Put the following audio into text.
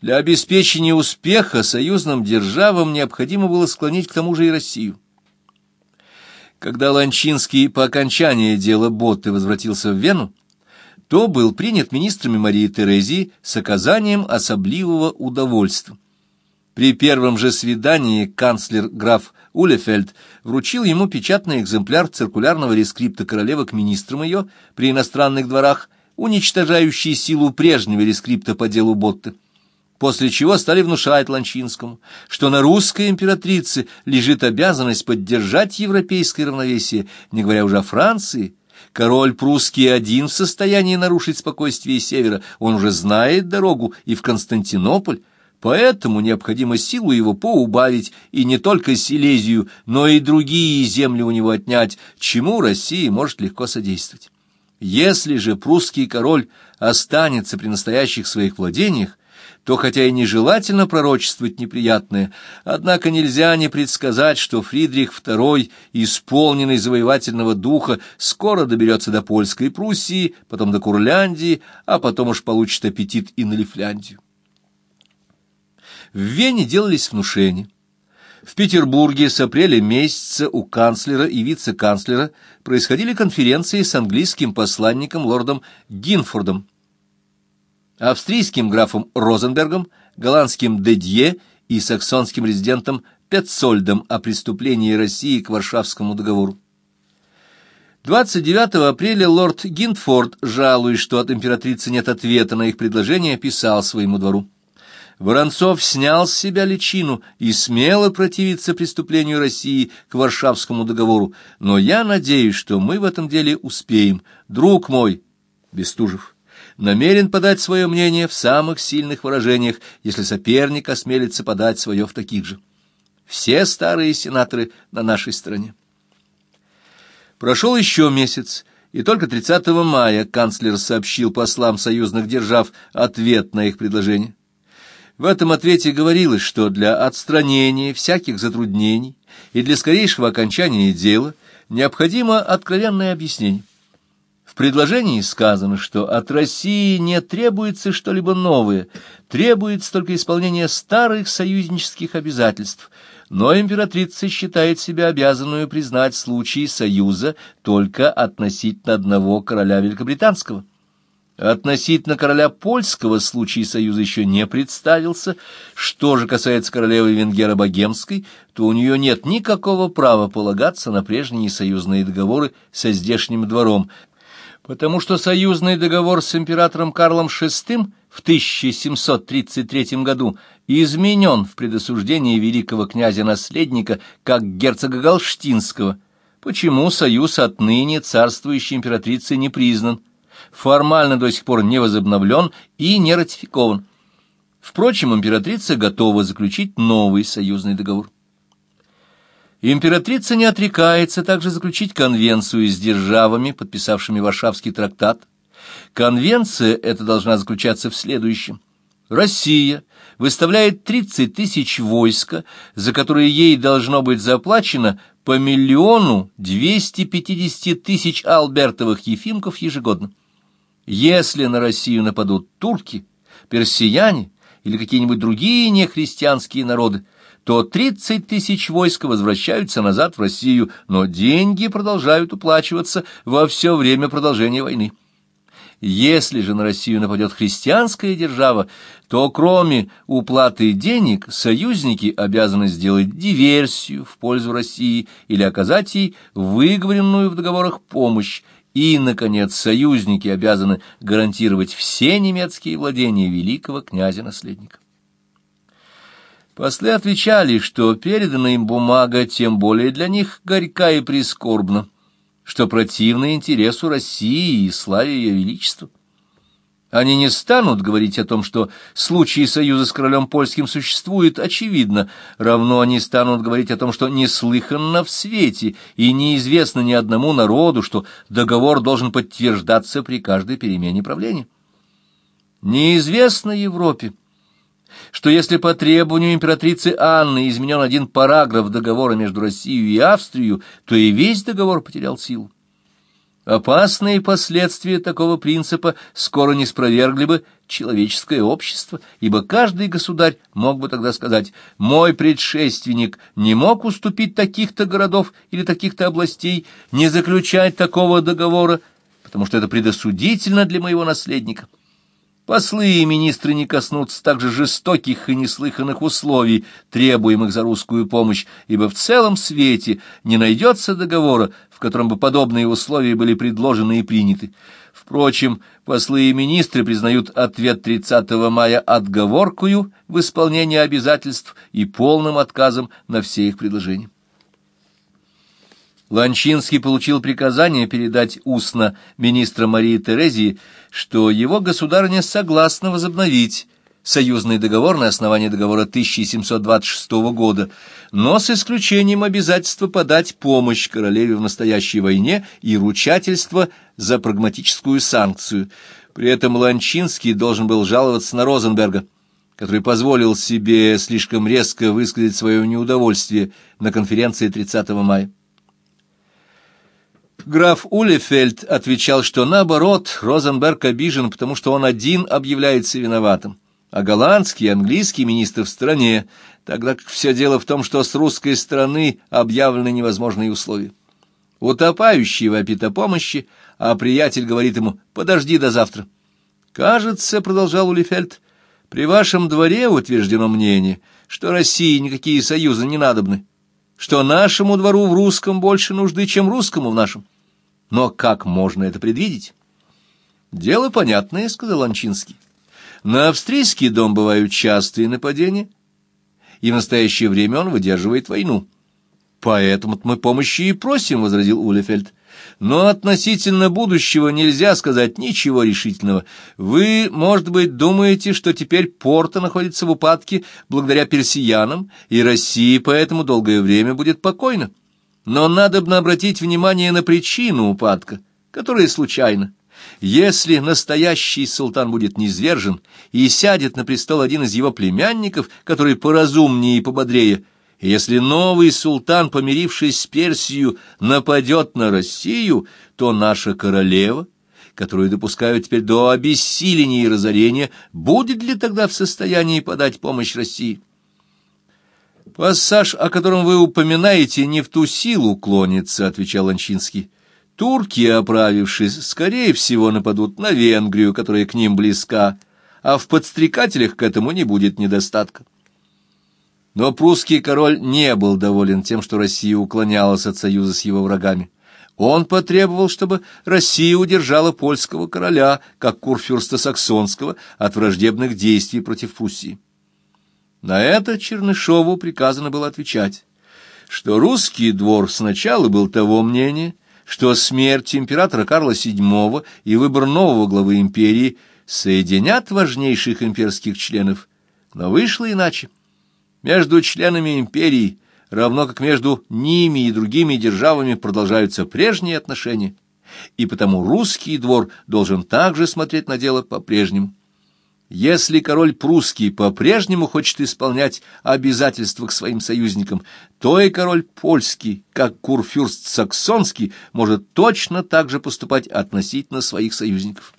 Для обеспечения успеха союзным державам необходимо было склонить к тому же и Россию. Когда Ланчинский по окончании дела Ботты возвратился в Вену, то был принят министрами Марии Терезии с оказанием особливого удовольствия. При первом же свидании канцлер граф Улефельд вручил ему печатный экземпляр циркулярного рескрипта королевы к министрам ее при иностранных дворах, уничтожающий силу прежнего рескрипта по делу Ботты после чего стали внушать Ланчинскому, что на русской императрице лежит обязанность поддержать европейское равновесие, не говоря уже о Франции. Король прусский один в состоянии нарушить спокойствие севера, он уже знает дорогу и в Константинополь, поэтому необходимо силу его поубавить и не только Силезию, но и другие земли у него отнять, чему Россия может легко содействовать. Если же прусский король останется при настоящих своих владениях, то хотя и нежелательно пророчествовать неприятное, однако нельзя не предсказать, что Фридрих II, исполненный завоевательного духа, скоро доберется до Польской Пруссии, потом до Курляндии, а потом уж получит аппетит и на Лифляндию. В Вене делались внушения. В Петербурге с апреля месяца у канцлера и вице-канцлера происходили конференции с английским посланником лордом Гинфордом австрийским графом Розенбергом, голландским Дедье и саксонским резидентом Петцольдом о преступлении России к Варшавскому договору. 29 апреля лорд Гинтфорд, жалуясь, что от императрицы нет ответа на их предложение, писал своему двору. Воронцов снял с себя личину и смело противится преступлению России к Варшавскому договору, но я надеюсь, что мы в этом деле успеем. Друг мой, Бестужев намерен подать свое мнение в самых сильных выражениях, если соперник осмелится подать свое в таких же. Все старые сенаторы на нашей стороне. Прошел еще месяц, и только 30 мая канцлер сообщил послам союзных держав ответ на их предложение. В этом ответе говорилось, что для отстранения всяких затруднений и для скорейшего окончания дела необходимо откровенное объяснение предложении сказано, что от России не требуется что-либо новое, требуется только исполнение старых союзнических обязательств, но императрица считает себя обязанную признать случай союза только относительно одного короля Великобританского. Относительно короля польского случай союза еще не представился. Что же касается королевы Венгера Богемской, то у нее нет никакого права полагаться на прежние союзные договоры со здешним двором, потому что союзный договор с императором Карлом VI в 1733 году изменен в предосуждении великого князя-наследника как герцога Галштинского, почему союз отныне царствующей императрицы не признан, формально до сих пор не возобновлен и не ратификован. Впрочем, императрица готова заключить новый союзный договор. Императрица не отрекается также заключить конвенцию с державами, подписавшими Варшавский трактат. Конвенция эта должна заключаться в следующем. Россия выставляет 30 тысяч войска, за которые ей должно быть заплачено по миллиону 250 тысяч альбертовых ефимков ежегодно. Если на Россию нападут турки, персияне или какие-нибудь другие нехристианские народы, то 30 тысяч войск возвращаются назад в Россию, но деньги продолжают уплачиваться во все время продолжения войны. Если же на Россию нападет христианская держава, то кроме уплаты денег союзники обязаны сделать диверсию в пользу России или оказать ей выговоренную в договорах помощь, и, наконец, союзники обязаны гарантировать все немецкие владения великого князя-наследника. После отвечали, что переданная им бумага тем более для них горька и прискорбна, что противна интересу России и славе ее величества. Они не станут говорить о том, что случай союза с королем польским существует, очевидно, равно они станут говорить о том, что неслыханно в свете и неизвестно ни одному народу, что договор должен подтверждаться при каждой перемене правления. Неизвестно Европе, что если по требованию императрицы Анны изменен один параграф договора между Россией и Австрией, то и весь договор потерял силу. Опасные последствия такого принципа скоро не спровергли бы человеческое общество, ибо каждый государь мог бы тогда сказать «мой предшественник не мог уступить таких-то городов или таких-то областей, не заключать такого договора, потому что это предосудительно для моего наследника». Послы и министры не коснутся также жестоких и неслыханных условий, требуемых за русскую помощь, ибо в целом свете не найдется договора, в котором бы подобные условия были предложены и приняты. Впрочем, послы и министры признают ответ 30 мая отговоркую в исполнении обязательств и полным отказом на все их предложения. Ланчинский получил приказание передать устно министра Марии Терезии, что его государыня согласна возобновить союзный договор на основании договора 1726 года, но с исключением обязательства подать помощь королеве в настоящей войне и ручательства за прагматическую санкцию. При этом Ланчинский должен был жаловаться на Розенберга, который позволил себе слишком резко высказать свое неудовольствие на конференции 30 мая. Граф Улефельд отвечал, что наоборот, Розенберг обижен, потому что он один объявляется виноватым, а голландский и английский министр в стране, тогда как все дело в том, что с русской стороны объявлены невозможные условия. Утопающий вопит о помощи, а приятель говорит ему «подожди до завтра». «Кажется, — продолжал Улефельд, — при вашем дворе утверждено мнение, что России никакие союзы не надобны, что нашему двору в русском больше нужды, чем русскому в нашем. Но как можно это предвидеть? Дело понятное, сказал Анчинский. На австрийский дом бывают частые нападения, и в настоящее время он выдерживает войну. Поэтому мы помощи и просим, возразил Улефельд. Но относительно будущего нельзя сказать ничего решительного. Вы, может быть, думаете, что теперь порта находится в упадке благодаря персиянам, и Россия поэтому долгое время будет покойна. Но надо бы обратить внимание на причину упадка, которая случайна. Если настоящий султан будет низвержен и сядет на престол один из его племянников, который поразумнее и пободрее, и если новый султан, помирившись с Персией, нападет на Россию, то наша королева, которую допускают теперь до обессиления и разорения, будет ли тогда в состоянии подать помощь России? «Пассаж, о котором вы упоминаете, не в ту силу клонится», — отвечал Анчинский. «Турки, оправившись, скорее всего нападут на Венгрию, которая к ним близка, а в подстрекателях к этому не будет недостатка». Но прусский король не был доволен тем, что Россия уклонялась от союза с его врагами. Он потребовал, чтобы Россия удержала польского короля, как курфюрста Саксонского, от враждебных действий против Пруссии. На это Чернышову приказано было отвечать, что русский двор сначала был того мнения, что смерть императора Карла VII и выбор нового главы империи соединят важнейших имперских членов, но вышло иначе. Между членами империи, равно как между ними и другими державами, продолжаются прежние отношения, и потому русский двор должен также смотреть на дело по-прежнему. Если король прусский по-прежнему хочет исполнять обязательства к своим союзникам, то и король польский, как курфюрст саксонский, может точно так же поступать относительно своих союзников.